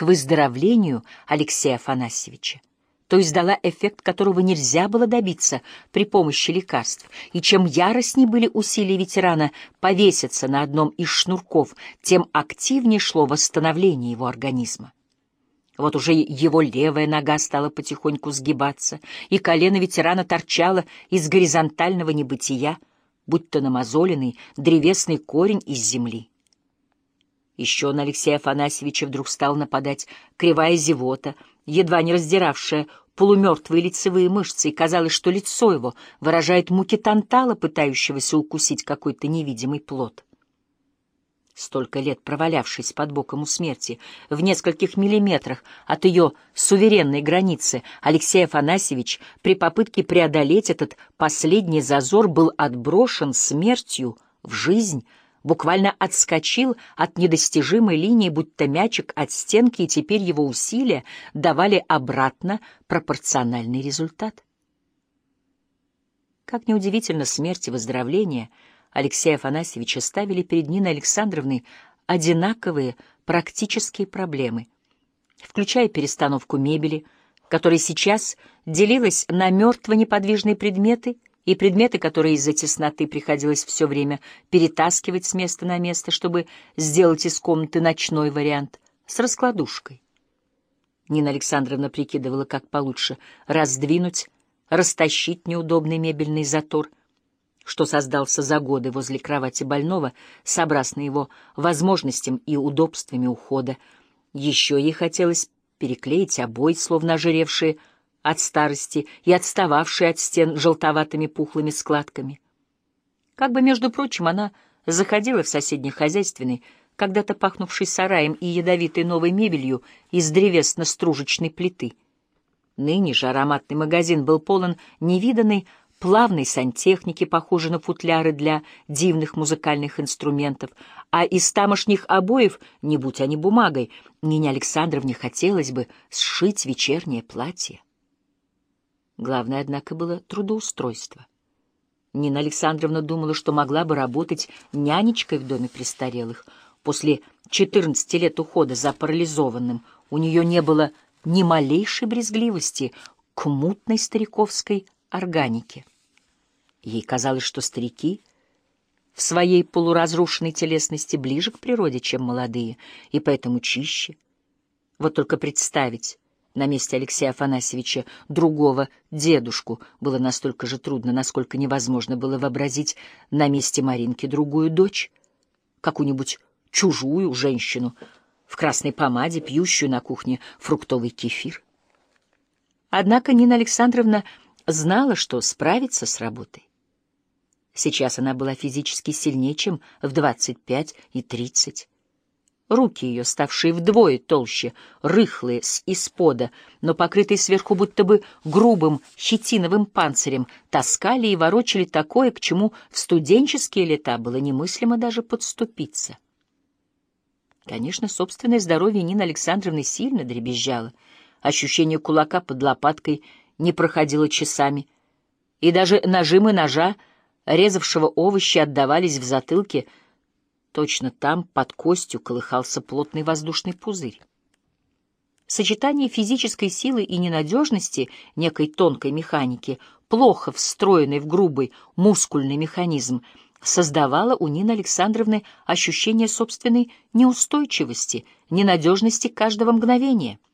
к выздоровлению Алексея Афанасьевича то есть дала эффект, которого нельзя было добиться при помощи лекарств. И чем яростнее были усилия ветерана повеситься на одном из шнурков, тем активнее шло восстановление его организма. Вот уже его левая нога стала потихоньку сгибаться, и колено ветерана торчало из горизонтального небытия, будто намазоленный древесный корень из земли. Еще на Алексея Афанасьевича вдруг стал нападать кривая зевота, едва не раздиравшая полумертвые лицевые мышцы, и казалось, что лицо его выражает муки тантала, пытающегося укусить какой-то невидимый плод. Столько лет провалявшись под боком у смерти, в нескольких миллиметрах от ее суверенной границы, Алексей Афанасьевич при попытке преодолеть этот последний зазор был отброшен смертью в жизнь, буквально отскочил от недостижимой линии, будто мячик от стенки, и теперь его усилия давали обратно пропорциональный результат. Как неудивительно, смерть и выздоровление Алексея Афанасьевича ставили перед Ниной Александровной одинаковые практические проблемы, включая перестановку мебели, которая сейчас делилась на мертво-неподвижные предметы — и предметы, которые из-за тесноты приходилось все время перетаскивать с места на место, чтобы сделать из комнаты ночной вариант с раскладушкой. Нина Александровна прикидывала, как получше раздвинуть, растащить неудобный мебельный затор, что создался за годы возле кровати больного, сообразно его возможностям и удобствами ухода. Еще ей хотелось переклеить обои, словно ожиревшие, от старости и отстававшие от стен желтоватыми пухлыми складками. Как бы, между прочим, она заходила в соседний хозяйственный, когда-то пахнувший сараем и ядовитой новой мебелью из древесно-стружечной плиты. Ныне же ароматный магазин был полон невиданной плавной сантехники, похожей на футляры для дивных музыкальных инструментов, а из тамошних обоев, не будь они бумагой, Нине Александровне хотелось бы сшить вечернее платье. Главное, однако, было трудоустройство. Нина Александровна думала, что могла бы работать нянечкой в доме престарелых. После 14 лет ухода за парализованным у нее не было ни малейшей брезгливости к мутной стариковской органике. Ей казалось, что старики в своей полуразрушенной телесности ближе к природе, чем молодые, и поэтому чище. Вот только представить, на месте Алексея Афанасьевича другого дедушку было настолько же трудно, насколько невозможно было вообразить на месте Маринки другую дочь, какую-нибудь чужую женщину в красной помаде, пьющую на кухне фруктовый кефир. Однако Нина Александровна знала, что справится с работой. Сейчас она была физически сильнее, чем в двадцать пять и тридцать. Руки ее, ставшие вдвое толще, рыхлые с испода, но покрытые сверху будто бы грубым хитиновым панцирем, таскали и ворочали такое, к чему в студенческие лета было немыслимо даже подступиться. Конечно, собственное здоровье Нины Александровны сильно дребезжало. Ощущение кулака под лопаткой не проходило часами, и даже нажимы ножа, резавшего овощи, отдавались в затылке — Точно там, под костью, колыхался плотный воздушный пузырь. Сочетание физической силы и ненадежности некой тонкой механики, плохо встроенной в грубый мускульный механизм, создавало у Нины Александровны ощущение собственной неустойчивости, ненадежности каждого мгновения —